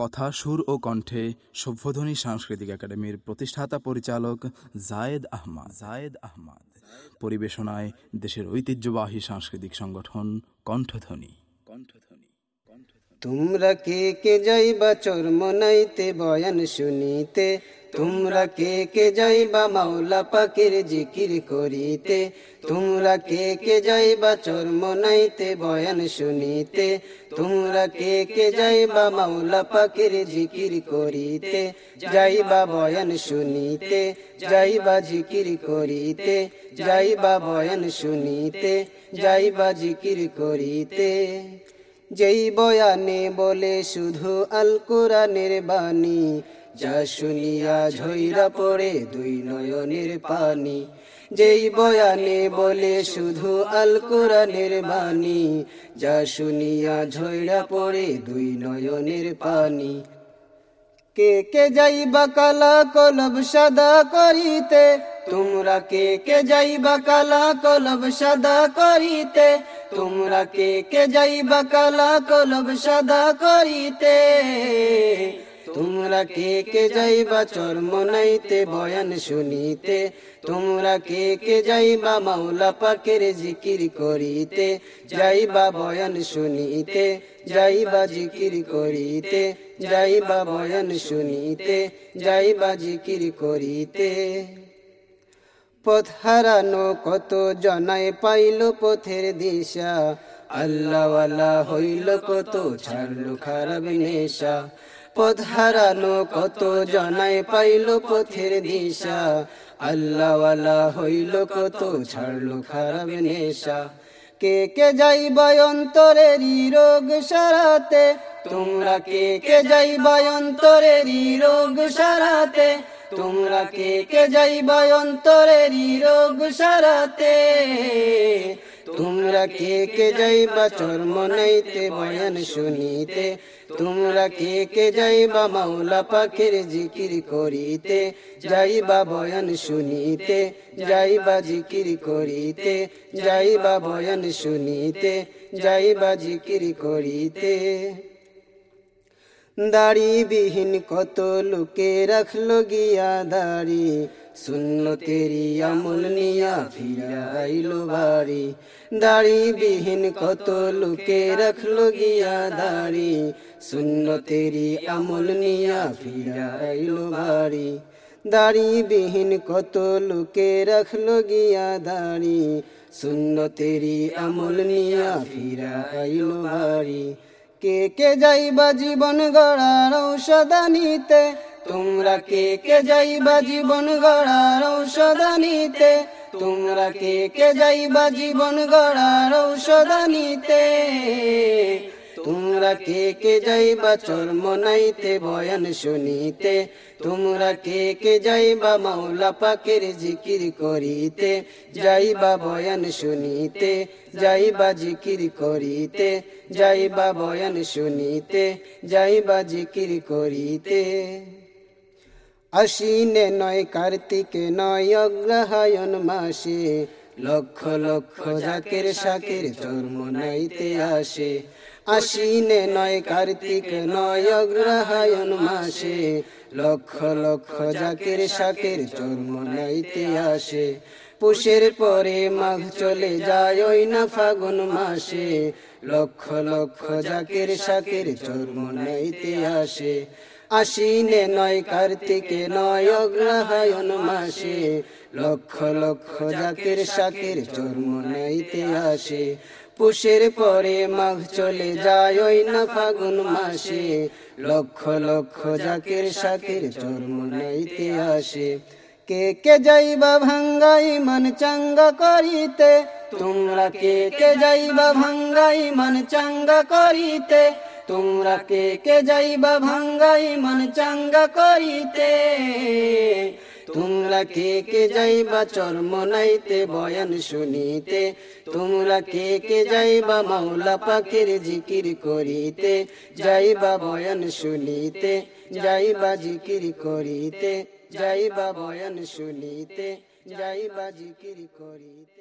কথা, সুর ও কণ্ঠে সভ্যধ্বনি সাংস্কৃতিক একাডেমির প্রতিষ্ঠাতা পরিচালক জায়েদ আহমাদ। জায়েদ আহমাদ। পরিবেশনায় দেশের ঐতিহ্যবাহী সাংস্কৃতিক সংগঠন কণ্ঠধ্বনি। তোমরা কে কে যাইবা চরমনাইতে বয়ান শুনিতে? তোমরা কে কে যাইবা মাওলা পাকের জিকির করিতে? তোমরা কে কে যাইবা চরমনাইতে বয়ান শুনিতে? তোমরা কে কে যাইবা মাওলা পাকের জিকির করিতে? যাইবা বয়ান শুনিতে, যাইবা জিকির করিতে? যাইবা বয়ান শুনিতে, যাইবা জিকির করিতে? যেই বয়ানে বলে শুধু আল কোরআনের বাণী, যা শুনিয়া ঝইরা পড়ে দুই নয়নের পানি। যেই বয়ানে বলে শুধু আল কোরআনের বাণী, যা শুনিয়া ঝইরা পড়ে দুই নয়নের পানি। কে কে যাইবা কালা কলব সাদা করিতে তোমরা কে কে যাইবা কালা কলব সাদা করিতে? তোমরা কে কে যাইবা কালা কলব সাদা করিতে? তোমরা কে কে যাইবা চরমনাইতে বয়ান শুনিতে? তোমরা কে কে যাইবা মাওলা পাকের জিকির করিতে? যাইবা বয়ান শুনিতে, যাইবা জিকির করিতে? যাইবা বয়ান শুনিতে, যাইবা জিকির করিতে? পথ হারানো, কত জনাই পাইল পথের দিশা। আল্লাহওয়ালা হইল কত, ছাড়লো খারাপ নেশা। পথ হারানো, কত জনাই পাইল পথের দিশা। আল্লাহওয়ালা হইল কত, ছাড়লো খারাপ নেশা। কে কে যাইবা অন্তরেরই রোগ সারাতে? তোমরা কে কে যাইবা অন্তরেরই রোগ সারাতে? তোমরা কে কে যাইবা অন্তরেরই রোগ সারাতে? তোমরা কে কে যাইবা চর্মনাইতে বয়ান শুনিতে? তোমরা কে কে যাইবা মাওলা পাখের জিকির করিতে? যাইবা বয়ান শুনিতে, যাইবা জিকির করিতে? যাইবা বয়ান শুনিতে, যাইবা জিকির করিতে? দাড়ি বিহীন কত লোকে রাখল গিয়া দাড়ি। শূন্য তেরি আমল নিয়া ফিরাইলো বাড়ি। দাড়ি বিহীন কত লোকে রাখল গিয়া দাড়ি। শূন্য তেরি আমল নিয়া ফিরাইলো বাড়ি। দাড়ি বিহীন কত লোকে রাখল গিয়া দাড়ি। শূন্য তেরি আমল নিয়া ফিরাইলো বাড়ি। কে কে যাইবা জীবন গড়ার ঔষধানিতে তোমরা কে কে যাইবা জীবন গড়ার ঔষধানিতে তোমরা কে কে যাইবা জীবন গড়ার ঔষধানিতে তোমরা কে কে যাইবা চর্মনাইতে বয়ান শুনিতে, তোমরা কে কে যাইবা মাওলা পাকের জিকির করিতে যাইবা বয়ান শুনিতে যাইবা জিকির করিতে যাইবা বয়ান শুনিতে যাইবা জিকির করিতে। আশ্বিনে নয়, কার্তিকে নয়, অগ্রহায়ণ মাসে লক্ষ লক্ষ জাকের শাকের চর্মনাইতে আসে। আশ্বিনে নয়, কার্তিক নয়, অগ্রহায়ণ মাসে। লক্ষ লক্ষ জাকের শাকের জন্ম নাইতে আসে পুষের পরে মাঘ চলে যায় ওই না ফাগুন মাসে। লক্ষ লক্ষ জাকের শাকের জন্ম নাইতে আসে আশ্বিনে নয় কার্তিকে নয় অগ্রহায়ণ মাসে লক্ষ লক্ষ জাতির জাকের শাকের চর্মনাইতে আসে। পুষের পরে মাঘ চলে যায় ওই না ফাগুন মাসে, লক্ষ লক্ষ জাকের শাকের চর্মনাইতে আসে। কে কে যাইবা ভাঙ্গাই মন চাঙ্গা করিতে, তোমরা কে কে যাইবা ভাঙ্গাই মন চাঙ্গা করিতে তোমরা কে কে যাইবা ভাঙ্গাই মন চাঙ্গা করিতে? তোমরা কে কে যাইবা চর্ম নাইতে, বয়ান শুনিতে? তোমরা কে কে যাইবা মাওলা পাখির জিকির করিতে? যাইবা বয়ান শুনিতে, যাইবা জিকির করিতে? যাইবা বয়ান শুনিতে, যাইবা জিকির করিতে?